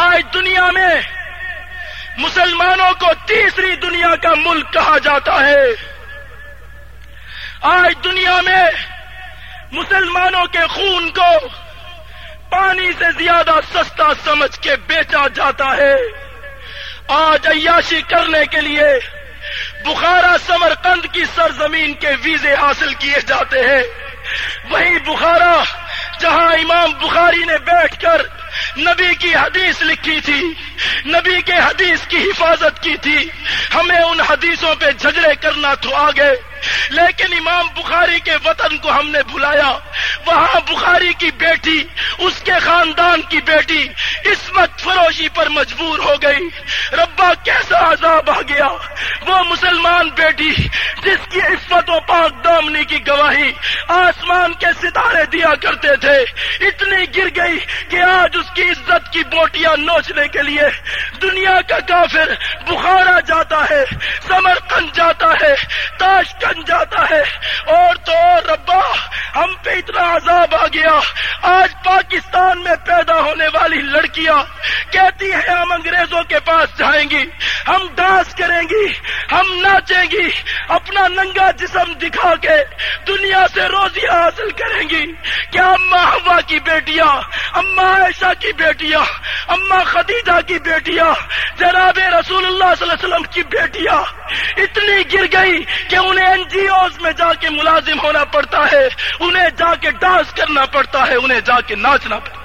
آج دنیا میں مسلمانوں کو تیسری دنیا کا ملک کہا جاتا ہے۔ آج دنیا میں مسلمانوں کے خون کو پانی سے زیادہ سستا سمجھ کے بیچا جاتا ہے۔ آج عیاشی کرنے کے لیے بخارا سمرقند کی سرزمین کے ویزے حاصل کیے جاتے ہیں۔ وہی بخارا جہاں امام بخاری نے بیٹھ کر نبی کی حدیث لکھی تھی، نبی کے حدیث کی حفاظت کی تھی۔ ہمیں ان حدیثوں پہ جھگڑے کرنا تو آگے، لیکن امام بخاری کے وطن کو ہم نے بلایا وہاں بخاری کی بیٹی، اس کے خاندان کی بیٹی اس وقت فروشی پر مجبور ہو گئی۔ ربا کیسا عذاب آ گیا؟ وہ مسلمان بیٹی جس کی عفت و پاک دامنی کی گواہی آسمان کے ستارے دیا کرتے تھے، اتنی گر گئی کہ اس کی عزت کی بوٹیاں نوچنے کے لیے دنیا کا کافر بخارا جاتا ہے، سمرقند جاتا ہے تاش کن جاتا ہے۔ اور تو اور ربا، ہم پہ اتنا عذاب آ گیا۔ آج پاکستان میں پیدا ہونے والی لڑکیاں کہتی ہیں، ہم انگریزوں کے پاس جائیں گی۔ ہم ڈانس کریں گی، ہم ناچیں گی، اپنا ننگا جسم دکھا کے دنیا سے روزیاں حاصل کریں گی۔ کیا اما ہوا کی بیٹیاں اما عائشہ کی بیٹیاں اما خدیجہ کی بیٹیاں، جناب رسول اللہ صلی اللہ علیہ وسلم کی بیٹیاں اتنی گر گئی کہ انہیں این جی اوز میں جا کے ملازم ہونا پڑتا ہے، انہیں جا کے ڈانس کرنا پڑتا ہے، انہیں جا کے ناچنا پڑتا ہے۔